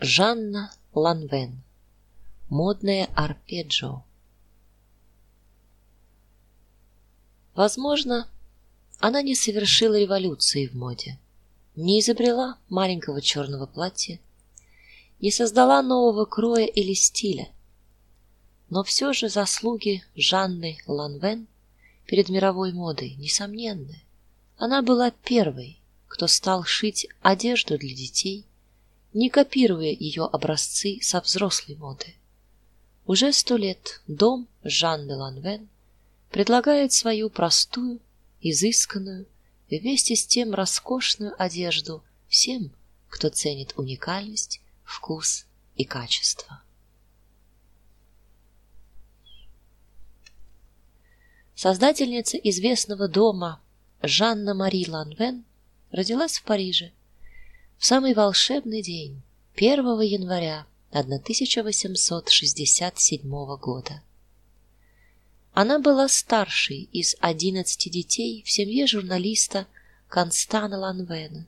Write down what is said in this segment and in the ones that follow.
Жанна Ланвен. Модное арпеджио. Возможно, она не совершила революции в моде, не изобрела маленького черного платья, не создала нового кроя или стиля. Но все же заслуги Жанны Ланвен перед мировой модой несомненны. Она была первой, кто стал шить одежду для детей, не копируя ее образцы со взрослой моды. Уже сто лет дом Жанны Ланвен предлагает свою простую, изысканную и вместе с тем роскошную одежду всем, кто ценит уникальность, вкус и качество. Создательница известного дома Жанна Мари Ланвен родилась в Париже в самый волшебный день 1 января 1867 года. Она была старшей из одиннадцати детей в семье журналиста Констана Ланвена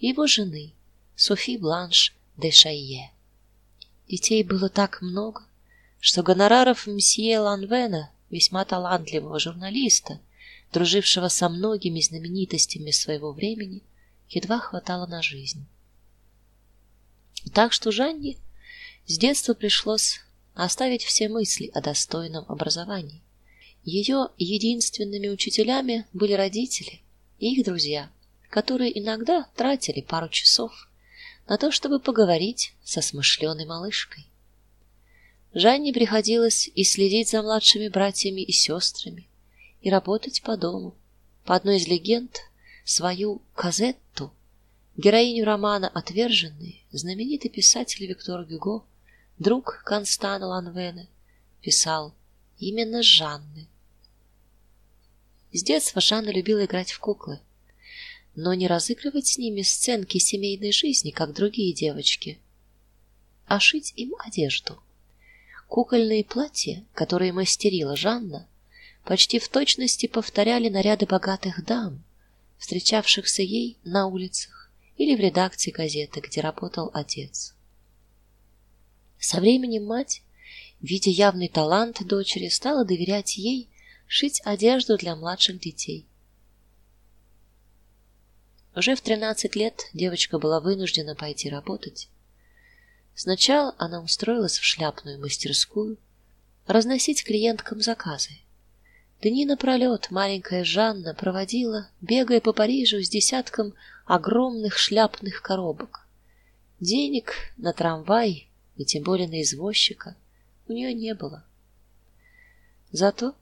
и его жены Софи Бланш де Шайе. Детей было так много, что гонораров мсье Ланвена, весьма талантливого журналиста, дружившего со многими знаменитостями своего времени, едва хватало на жизнь. Так что Жанне с детства пришлось оставить все мысли о достойном образовании. Ее единственными учителями были родители и их друзья, которые иногда тратили пару часов на то, чтобы поговорить со смышленой малышкой. Жанне приходилось и следить за младшими братьями и сестрами, и работать по дому. По одной из легенд, свою Казетту, героиню романа Отверженные, знаменитый писатель Виктор Гюго, друг Констана Ланвена, писал именно Жанны. С детства Жанна любила играть в куклы, но не разыгрывать с ними сценки семейной жизни, как другие девочки, а шить им одежду. Кукольные платья, которые мастерила Жанна, почти в точности повторяли наряды богатых дам, встречавшихся ей на улицах или в редакции газеты, где работал отец. Со временем мать, видя явный талант дочери, стала доверять ей шить одежду для младших детей. Уже в тринадцать лет девочка была вынуждена пойти работать. Сначала она устроилась в шляпную мастерскую, разносить клиенткам заказы. Дни напролет маленькая Жанна проводила, бегая по Парижу с десятком огромных шляпных коробок. Денег на трамвай и тем более на извозчика у нее не было. Зато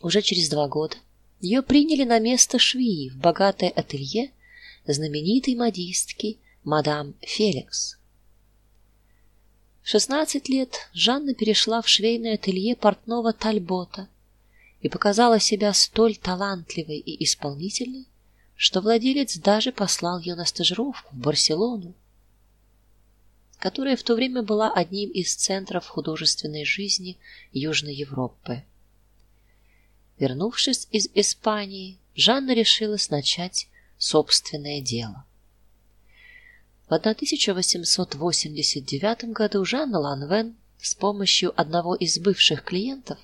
уже через два года ее приняли на место швеи в богатое ателье знаменитой модистки мадам Феликс. В шестнадцать лет Жанна перешла в швейное ателье портного Тальбота и показала себя столь талантливой и исполнительной, что владелец даже послал ее на стажировку в Барселону, которая в то время была одним из центров художественной жизни Южной Европы. Вернувшись из Испании, Жанна решила начать собственное дело. В 1889 году Жанна Ланвен с помощью одного из бывших клиентов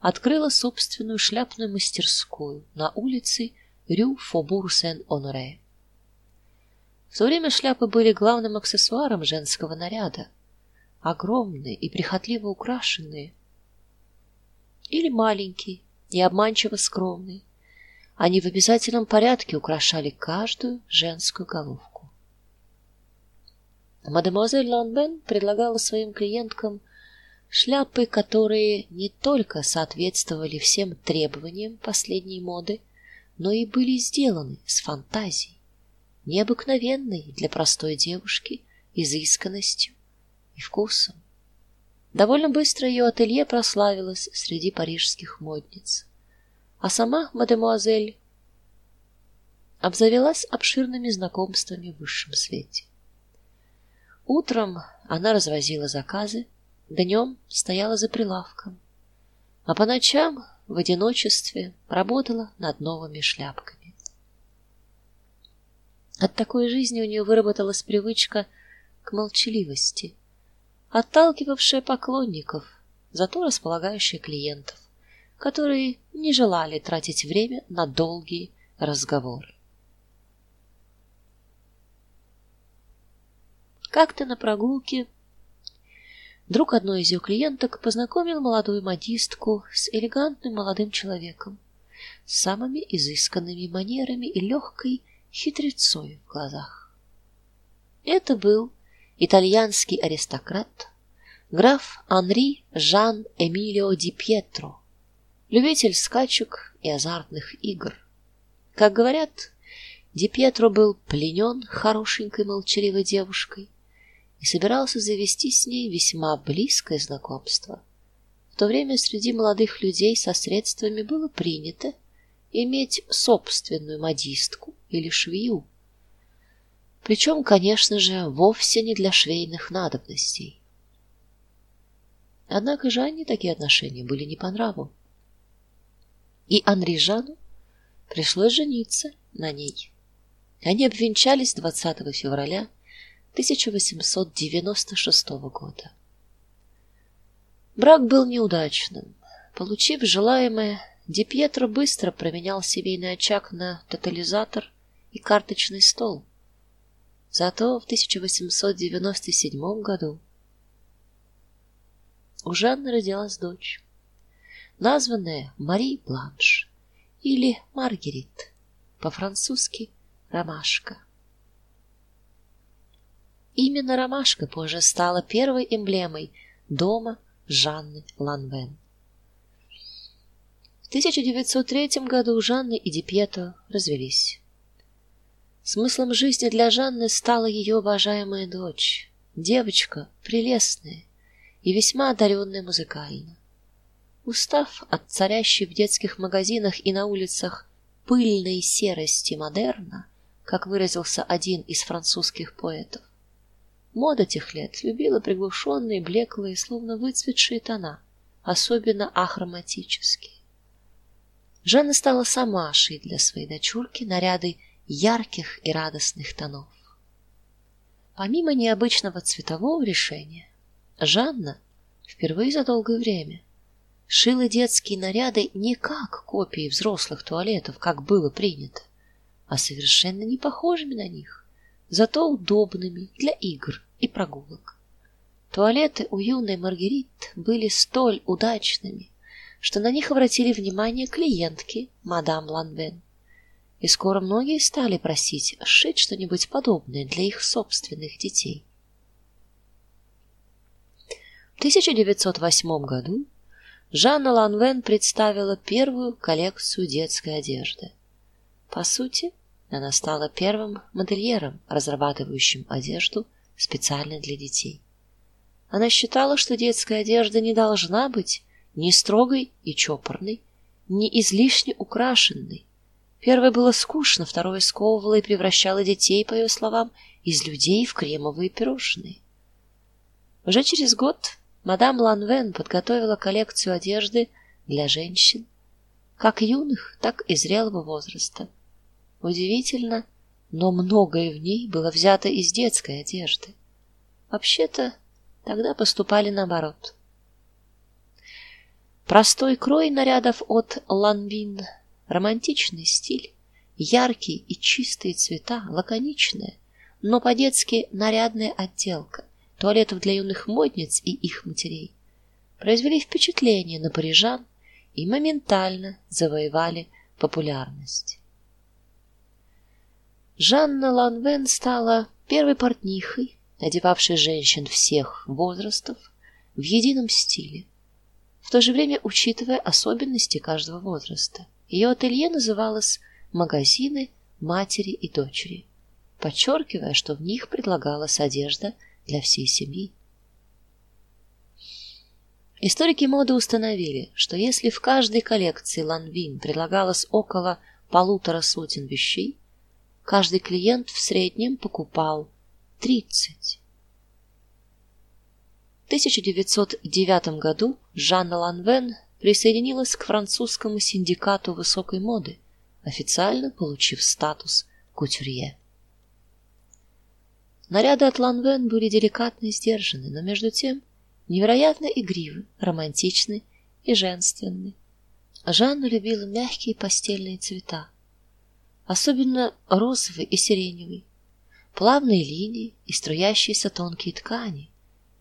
открыла собственную шляпную мастерскую на улице Рю Фобур-Сен-Оноре. В то время шляпы были главным аксессуаром женского наряда, огромные и прихотливо украшенные, или маленькие и обманчиво скромные. Они в обязательном порядке украшали каждую женскую головку. Мадемуазель Ланбен предлагала своим клиенткам шляпы, которые не только соответствовали всем требованиям последней моды, но и были сделаны с фантазией, необыкновенной для простой девушки изысканностью и вкусом. Довольно быстро ее ателье прославилось среди парижских модниц, а сама мадемуазель обзавелась обширными знакомствами в высшем свете. Утром она развозила заказы, днем стояла за прилавком, а по ночам в одиночестве работала над новыми шляпками. От такой жизни у нее выработалась привычка к молчаливости, отталкивавшая поклонников, зато располагающая клиентов, которые не желали тратить время на долгие разговоры. Как-то на прогулке друг одной из ее клиенток познакомил молодую модистку с элегантным молодым человеком, с самыми изысканными манерами и легкой хитрецой в глазах. Это был итальянский аристократ, граф Анри Жан Эмилио ди Пьетро, любитель скачек и азартных игр. Как говорят, Ди Пьетро был пленен хорошенькой молчаливой девушкой собирался завести с ней весьма близкое знакомство. В то время среди молодых людей со средствами было принято иметь собственную модистку или швею. Причем, конечно же, вовсе не для швейных надобностей. Однако Жанне такие отношения были не по нраву. И Анри Жану пришлось жениться на ней. Они обвенчались 20 февраля 1896 года. Брак был неудачным. Получив желаемое, Ди Пьетро быстро променял семейный очаг на тотализатор и карточный стол. Зато в 1897 году у Жанны родилась дочь, названная Мари Бланш или Маргарит, по-французски ромашка. Именно ромашка позже стала первой эмблемой дома Жанны Ланвен. В 1903 году Жанна и Дипьето развелись. Смыслом жизни для Жанны стала ее уважаемая дочь, девочка прелестная и весьма одаренная музыкально. Устав от царящей в детских магазинах и на улицах пыльной серости модерна, как выразился один из французских поэтов, Мода тех лет любила приглушенные, блеклые, словно выцветшие тона, особенно ахроматические. Жанна стала сама шить для своей дочурки наряды ярких и радостных тонов. Помимо необычного цветового решения, Жанна впервые за долгое время шила детские наряды не как копии взрослых туалетов, как было принято, а совершенно не похожими на них, зато удобными для игр и прогулок. Туалеты у юной Маргарит были столь удачными, что на них обратили внимание клиентки мадам Ланвен. И скоро многие стали просить сшить что-нибудь подобное для их собственных детей. В 1908 году Жанна Ланвен представила первую коллекцию детской одежды. По сути, она стала первым модельером, разрабатывающим одежду специально для детей. Она считала, что детская одежда не должна быть ни строгой и чопорной, ни излишне украшенной. Первое было скучно, второе сковывало и превращало детей, по ее словам, из людей в кремовые пирожные. Уже через год мадам Ланвен подготовила коллекцию одежды для женщин, как юных, так и зрелого возраста. Удивительно, но многое в ней было взято из детской одежды. Вообще-то тогда поступали наоборот. Простой крой нарядов от Ланвин, романтичный стиль, яркие и чистые цвета, лаконичная, но по-детски нарядная отделка туалетов для юных модниц и их матерей произвели впечатление на парижан и моментально завоевали популярность. Жанна Ланвен стала первой портнихой, одевавшей женщин всех возрастов в едином стиле, в то же время учитывая особенности каждого возраста. Ее ателье называлось «Магазины матери и дочери», подчеркивая, что в них предлагалась одежда для всей семьи. Историки моды установили, что если в каждой коллекции Ланвин предлагалось около полутора сотен вещей, каждый клиент в среднем покупал 30. В 1909 году Жанна Ланвен присоединилась к французскому синдикату высокой моды, официально получив статус кутюрье. Наряды от Ланвен были деликатно и сдержаны, но между тем невероятно игривы, романтичны и женственны. Жанна любила мягкие постельные цвета, особенно розовый и сиреневый, плавные линии и струящиеся тонкие ткани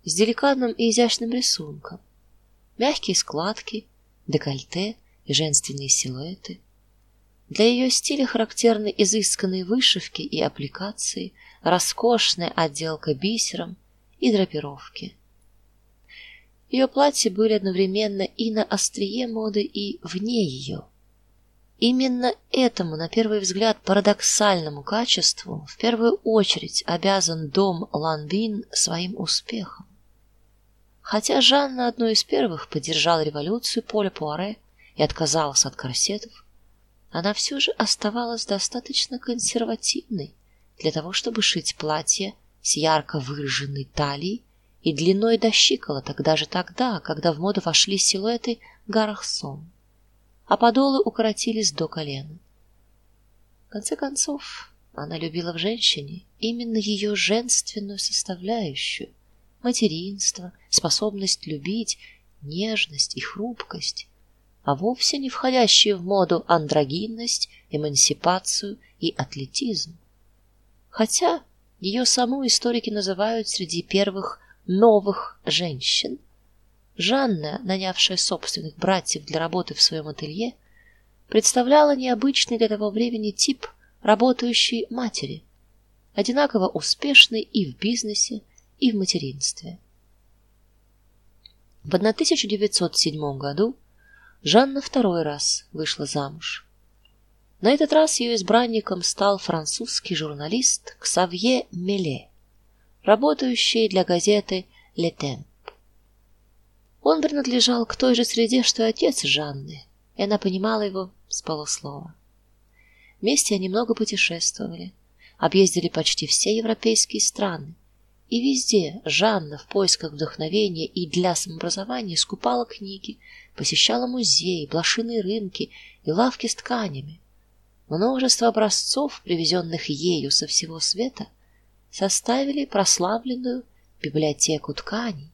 с деликатным и изящным рисунком, мягкие складки, декольте и женственные силуэты. Для ее стиля характерны изысканные вышивки и аппликации, роскошная отделка бисером и драпировки. Ее платья были одновременно и на острие моды, и вне ее. Именно этому, на первый взгляд, парадоксальному качеству в первую очередь обязан дом Ланвин своим успехом. Хотя Жанна одной из первых поддержала революцию Поля Пуаре и отказалась от корсетов, она все же оставалась достаточно консервативной для того, чтобы шить платье с ярко выраженной талией и длиной до щиколоток даже тогда, когда в моду вошли силуэты гарсон, а подолы укоротились до колена. В конце концов, она любила в женщине именно ее женственную составляющую, материнство, способность любить, нежность и хрупкость, а вовсе не входящие в моду андрогинность, эмансипацию и атлетизм. Хотя ее саму историки называют среди первых новых женщин. Жанна, нанявшая собственных братьев для работы в своем ателье, представляла необычный для того времени тип работающей матери, одинаково успешной и в бизнесе, и в материнстве. В 1907 году Жанна второй раз вышла замуж. На этот раз ее избранником стал французский журналист Ксавье Меле работающий для газеты Le Temps. Он принадлежал к той же среде, что и отец Жанны, и она понимала его с полуслова. Вместе они много путешествовали, объездили почти все европейские страны, и везде Жанна в поисках вдохновения и для самообразования скупала книги, посещала музеи, блошиные рынки и лавки с тканями. Множество образцов, привезенных ею со всего света, составили прославленную библиотеку тканей,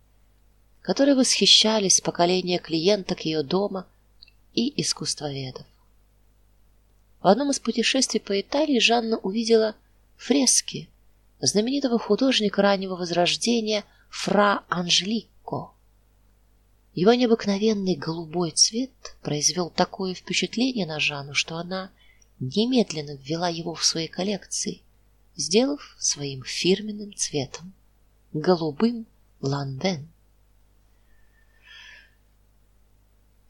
которой восхищались поколения клиенток ее дома и искусствоведов. В одном из путешествий по Италии Жанна увидела фрески знаменитого художника раннего возрождения Фра Анжелико. Его необыкновенный голубой цвет произвел такое впечатление на Жанну, что она немедленно ввела его в свои коллекции сделав своим фирменным цветом голубым ланден.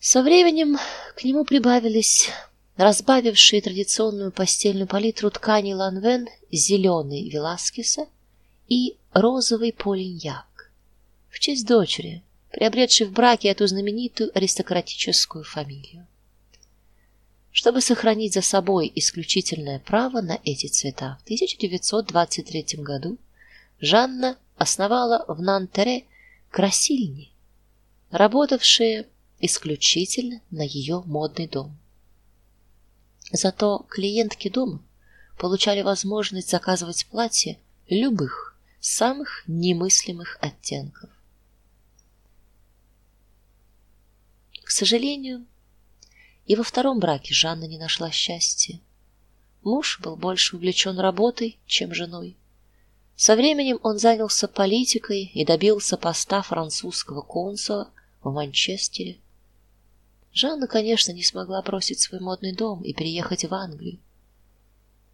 Со временем к нему прибавились разбавившие традиционную постельную палитру ткани ланвен зеленый Веласкеса и розовый полиньяк в честь дочери, приобретшей в браке эту знаменитую аристократическую фамилию. Чтобы сохранить за собой исключительное право на эти цвета, в 1923 году Жанна основала в Нантере красильни, работавшие исключительно на ее модный дом. Зато клиентки дома получали возможность заказывать платья любых, самых немыслимых оттенков. К сожалению, и во втором браке Жанна не нашла счастья. Муж был больше увлечен работой, чем женой. Со временем он занялся политикой и добился поста французского консула в Манчестере. Жанна, конечно, не смогла бросить свой модный дом и переехать в Англию.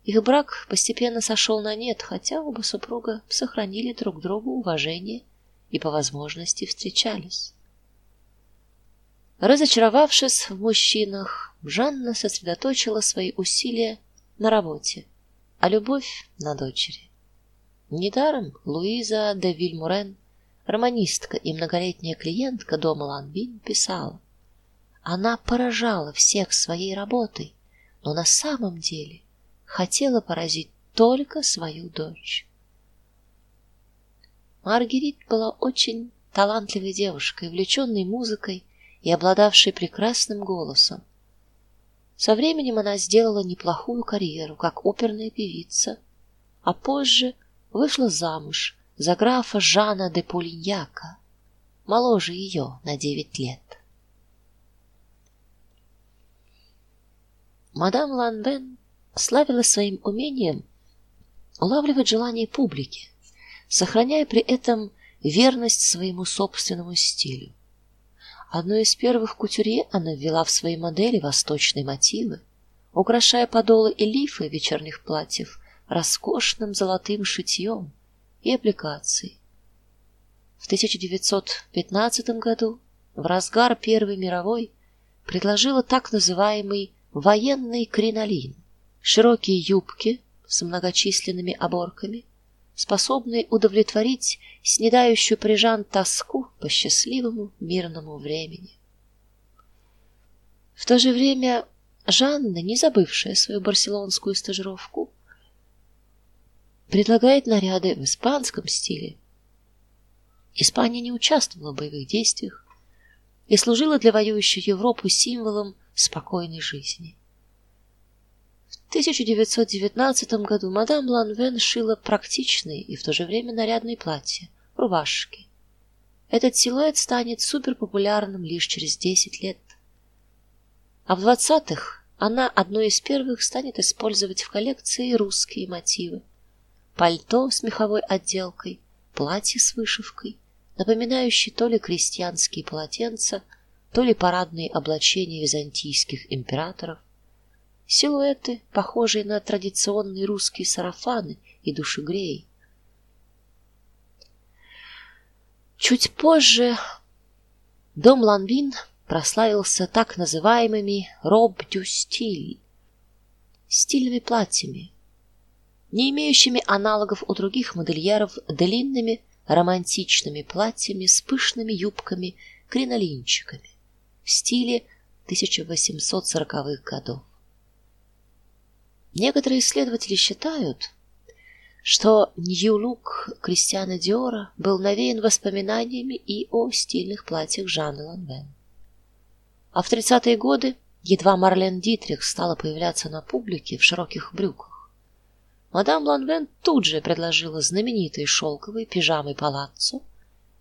Их брак постепенно сошел на нет, хотя оба супруга сохранили друг другу уважение и по возможности встречались. Разочаровавшись в мужчинах, Жанна сосредоточила свои усилия на работе, а любовь на дочери. Недаром Луиза де Вильмурен, романистка и многолетняя клиентка дома Ланвин, писала: "Она поражала всех своей работой, но на самом деле хотела поразить только свою дочь". Маргарит была очень талантливой девушкой, увлеченной музыкой и обладавшей прекрасным голосом. Со временем она сделала неплохую карьеру как оперная певица, а позже вышла замуж за графа Жана де Полиньяка, моложе ее на девять лет. Мадам Ланбен славилась своим умением улавливать желания публики, сохраняя при этом верность своему собственному стилю. Одной из первых кутюрье она ввела в свои модели восточные мотивы, украшая подолы и лифы вечерних платьев роскошным золотым шитьем и аппликацией. В 1915 году, в разгар Первой мировой, предложила так называемый военный кринолин, широкие юбки с многочисленными оборками, способные удовлетворить снедающую прижан тоску по счастливому мирному времени. В то же время Жанна, не забывшая свою барселонскую стажировку, предлагает наряды в испанском стиле. Испания не участвовала в боевых действиях и служила для воюющей Европы символом спокойной жизни. В 1919 году мадам Ланвен шила практичные и в то же время нарядные платья, рубашки. Этот силуэт станет суперпопулярным лишь через 10 лет. А в 20-х она одной из первых станет использовать в коллекции русские мотивы: пальто с меховой отделкой, платье с вышивкой, напоминающие то ли крестьянские полотенца, то ли парадные облачения византийских императоров, силуэты, похожие на традиционные русские сарафаны и душегреи. Чуть позже дом Ланвин прославился так называемыми роб-дю-стиль стильными платьями, не имеющими аналогов у других модельеров длинными романтичными платьями с пышными юбками, кринолинчиками в стиле 1840-х годов. Некоторые исследователи считают, что нью-лук Кристиана Диора был навеян воспоминаниями и о стильных платьях Жанны Ланвен. А в 30-е годы, едва Марлен Дитрих стала появляться на публике в широких брюках, мадам Ланвен тут же предложила знаменитые шелковые пижамы палаццо,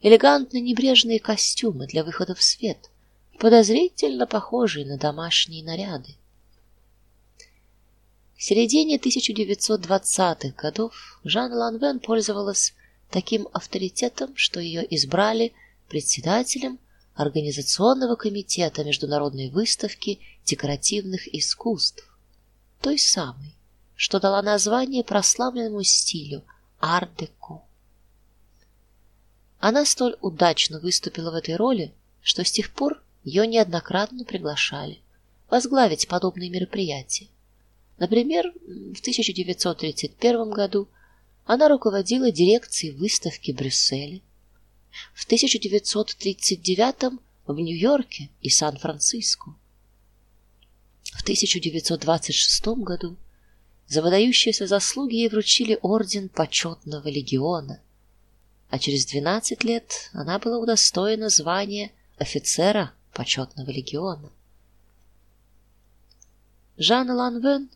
элегантные небрежные костюмы для выхода в свет, подозрительно похожие на домашние наряды. В середине 1920-х годов Жан Ланвен пользовалась таким авторитетом, что ее избрали председателем организационного комитета международной выставки декоративных искусств, той самой, что дала название прославленному стилю ар-деко. Она столь удачно выступила в этой роли, что с тех пор ее неоднократно приглашали возглавить подобные мероприятия. Например, в 1931 году она руководила дирекцией выставки в Брюсселе. В 1939 в Нью-Йорке и Сан-Франциско. В 1926 году за выдающиеся заслуги ей вручили орден почетного легиона, а через 12 лет она была удостоена звания офицера почетного легиона. Жанна Ланвен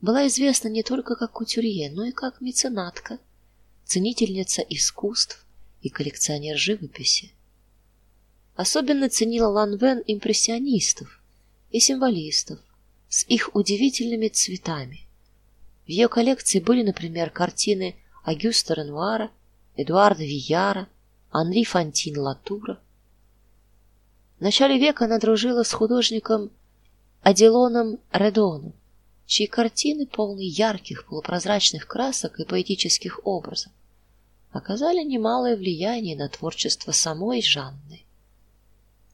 была известна не только как кутюрье, но и как меценатка, ценительница искусств и коллекционер живописи. Особенно ценила Ланвен импрессионистов и символистов с их удивительными цветами. В ее коллекции были, например, картины Агюста Ренуара, Эдуарда Вияра, Анри Фонтин Латура. В начале века она дружила с художником Аделоном Редоном, чьи картины, полные ярких полупрозрачных красок и поэтических образов, оказали немалое влияние на творчество самой Жанны.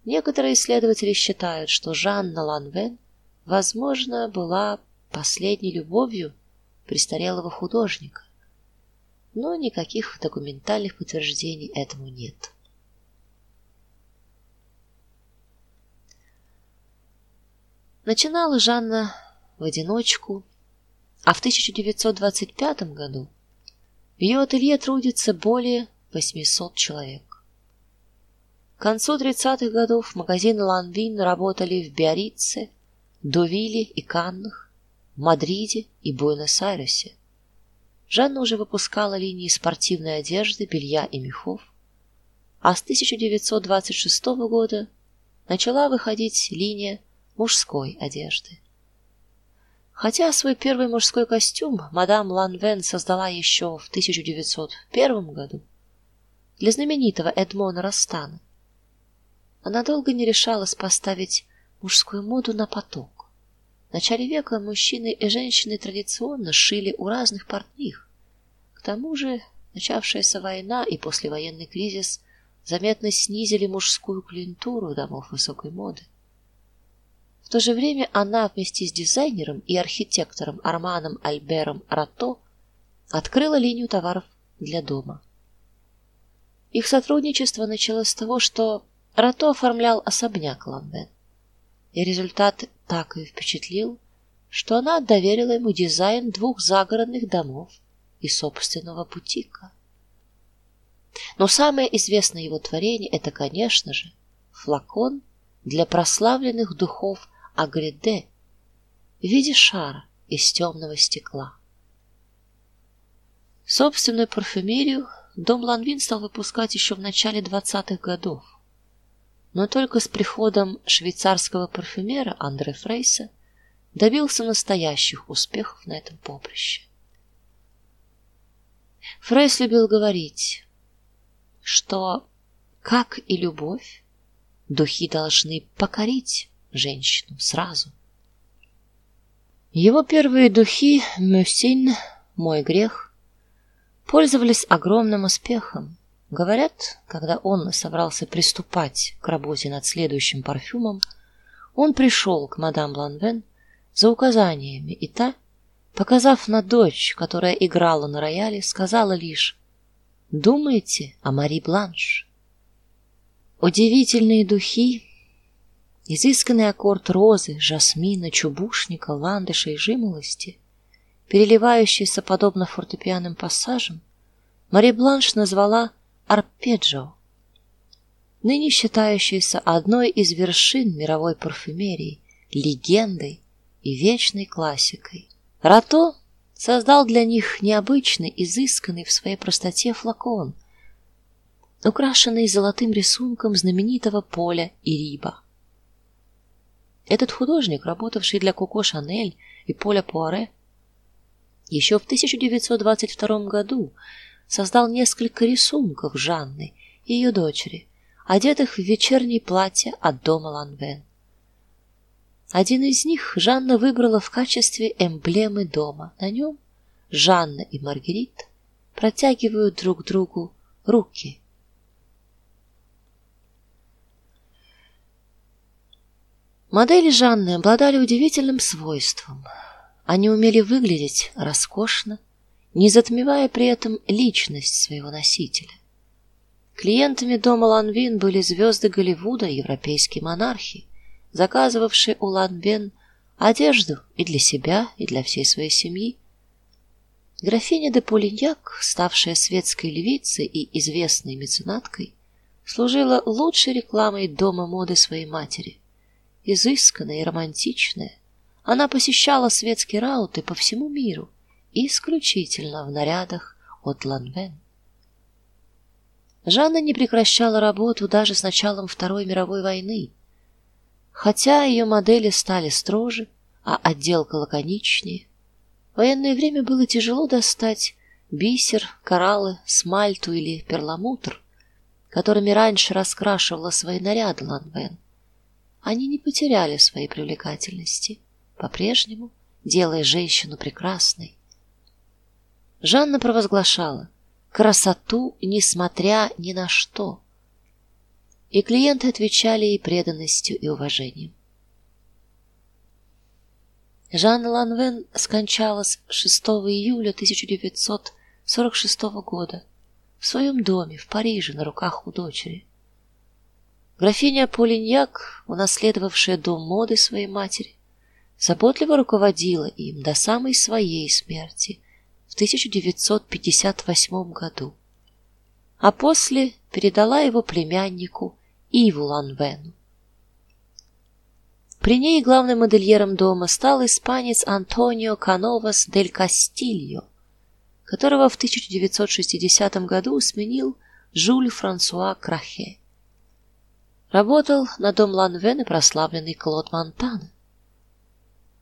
Некоторые исследователи считают, что Жанна Ланвен, возможно, была последней любовью престарелого художника. Но никаких документальных подтверждений этому нет. Начинала Жанна в одиночку, а в 1925 году в ее ателье трудится более 800 человек. К концу 30-х годов магазины Ланвин работали в Биаррице, Довиле и Каннах, Мадриде и Буэнос-Айресе. Жанна уже выпускала линии спортивной одежды, белья и мехов, а с 1926 года начала выходить линия мужской одежды. Хотя свой первый мужской костюм мадам Ланвен создала еще в 1901 году для знаменитого Эдмона Растана, она долго не решалась поставить мужскую моду на поток. В начале века мужчины и женщины традиционно шили у разных портних. К тому же, начавшаяся война и послевоенный кризис заметно снизили мужскую клиентуру домов высокой моды. В то же время она вместе с дизайнером и архитектором Арманом Альбером Рато открыла линию товаров для дома. Их сотрудничество началось с того, что Рато оформлял особняк Ламбен и результат так и впечатлил, что она доверила ему дизайн двух загородных домов и собственного бутика. Но самое известное его творение это, конечно же, флакон для прославленных духов Агреде в виде шара из темного стекла. Собственную парфюмерию дом Ланвин стал выпускать еще в начале двадцатых годов но только с приходом швейцарского парфюмера Андре Фрейса добился настоящих успехов на этом поприще. Фрейс любил говорить, что, как и любовь, духи должны покорить женщину сразу. Его первые духи Мюсин, мой грех, пользовались огромным успехом. Говорят, когда он собрался приступать к работе над следующим парфюмом, он пришел к мадам Ланвен за указаниями, и та, показав на дочь, которая играла на рояле, сказала лишь: "Думаете о Мари Бланш?" Удивительные духи, изысканный аккорд розы, жасмина, чубушника, ландыша и жимолости, переливающийся подобно фортепианным пассажам, Мари Бланш назвала арпеджио, ныне считающийся одной из вершин мировой парфюмерии, легендой и вечной классикой. Рато создал для них необычный, изысканный в своей простоте флакон, украшенный золотым рисунком знаменитого поля Ириба. Этот художник, работавший для Коко Шанель и Поля Пуаре, еще в 1922 году создал несколько рисунков Жанны и ее дочери, одетых в вечернее платье от дома Ланвен. Один из них Жанна выбрала в качестве эмблемы дома. На нем Жанна и Маргарит протягивают друг другу руки. Модели Жанны обладали удивительным свойством. Они умели выглядеть роскошно, не затмевая при этом личность своего носителя. Клиентами дома Ланвин были звезды Голливуда, европейские монархи, заказывавшие у Ланвин одежду и для себя, и для всей своей семьи. Графиня де Полиньяк, ставшая светской львицей и известной меценаткой, служила лучшей рекламой дома моды своей матери. Изысканная и романтичная, она посещала светские рауты по всему миру исключительно в нарядах от Ланвен. Жанна не прекращала работу даже с началом Второй мировой войны. Хотя ее модели стали строже, а отделка лаконичнее, в военное время было тяжело достать бисер, кораллы, смальту или перламутр, которыми раньше раскрашивала свои наряды Ланвен. Они не потеряли своей привлекательности, по-прежнему делая женщину прекрасной. Жанна провозглашала красоту, несмотря ни на что. И клиенты отвечали ей преданностью и уважением. Жанна Ланвен скончалась 6 июля 1946 года в своем доме в Париже на руках у дочери. Графиня Полиньяк, унаследовавшая дом моды своей матери, заботливо руководила им до самой своей смерти 1958 году, а после передала его племяннику Иву Ланвену. При ней главным модельером дома стал испанец Антонио Кановас дель Кастильо, которого в 1960 году сменил Жюль Франсуа Крахе. Работал на дом Ланвен и прославленный Клод Монтан.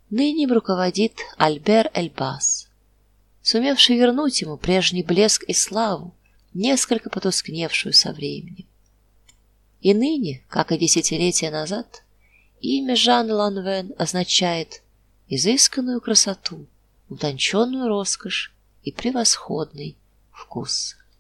Ныне руководит Альбер Эльбас, сумевший вернуть ему прежний блеск и славу, несколько потускневшую со временем. И ныне, как и десятилетия назад, имя Жан Ланвен означает изысканную красоту, утонченную роскошь и превосходный вкус.